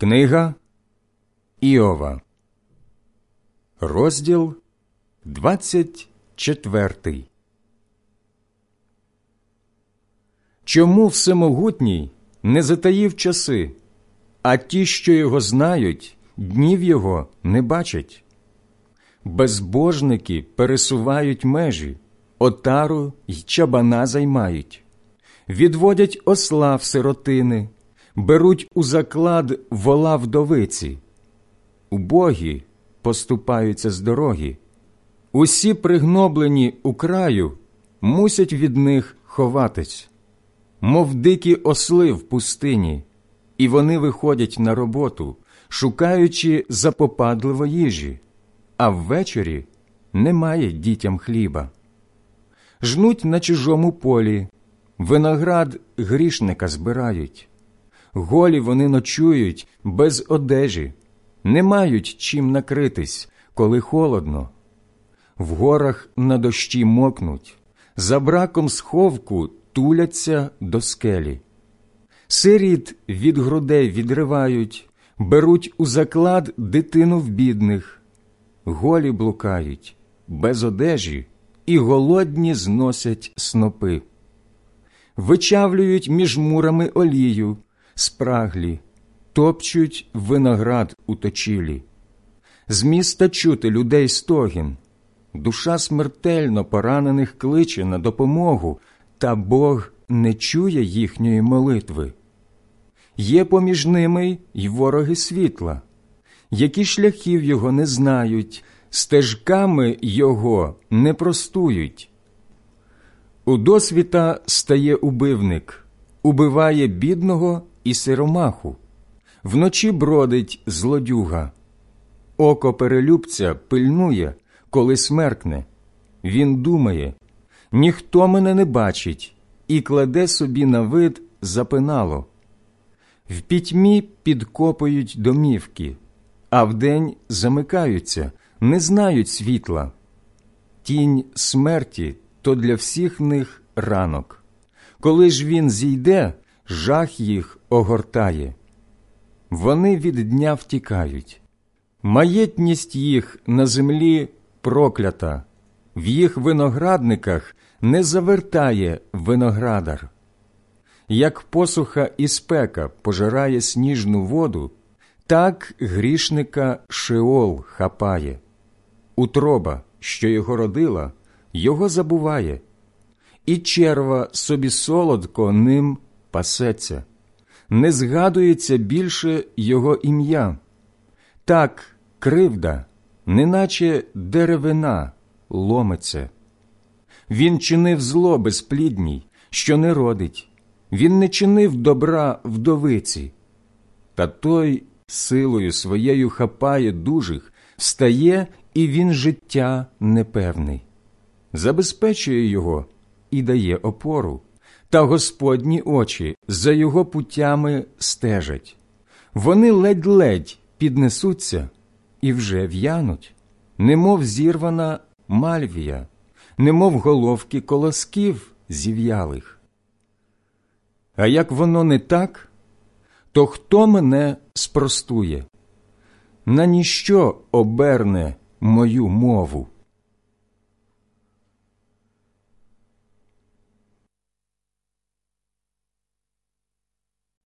Книга Іова, розділ 24 Чому всемогутній не затаїв часи, а ті, що його знають, днів його не бачать? Безбожники пересувають межі, отару й чабана займають, відводять осла в сиротини беруть у заклад вола вдовиці, убогі поступаються з дороги, усі пригноблені у краю мусять від них ховатись, мов дикі осли в пустині, і вони виходять на роботу, шукаючи запопадливо їжі, а ввечері немає дітям хліба. Жнуть на чужому полі, виноград грішника збирають голі вони ночують без одежі, не мають чим накритись, коли холодно. В горах на дощі мокнуть, за браком сховку туляться до скелі. Сиріт від грудей відривають, беруть у заклад дитину в бідних, голі блукають, без одежі і голодні зносять снопи. Вичавлюють між мурами олію, спраглі, топчуть виноград у точілі. З міста чути людей стогін, душа смертельно поранених кличе на допомогу, та Бог не чує їхньої молитви. Є поміж ними й вороги світла, які шляхів його не знають, стежками його не простують. У досвіта стає убивник, убиває бідного і сиромаху, вночі бродить злодюга, око перелюбця пильнує, коли смеркне. Він думає ніхто мене не бачить і кладе собі на вид запинало. В пітьмі підкопують домівки, а вдень замикаються, не знають світла. Тінь смерті то для всіх них ранок. Коли ж він зійде, жах їх огортає. Вони від дня втікають, маєтність їх на землі проклята, в їх виноградниках не завертає виноградар. Як посуха і спека пожирає сніжну воду, так грішника Шеол хапає. Утроба, що його родила, його забуває, і черва собі солодко ним пасеться, не згадується більше його ім'я. Так кривда, неначе деревина, ломиться. Він чинив зло безплідній, що не родить, він не чинив добра вдовиці, та той силою своєю хапає дужих, стає і він життя непевний, забезпечує його і дає опору та Господні очі за його путями стежать. Вони ледь-ледь піднесуться і вже в'януть, немов зірвана мальвія, немов головки колосків зів'ялих. А як воно не так, то хто мене спростує? На ніщо оберне мою мову?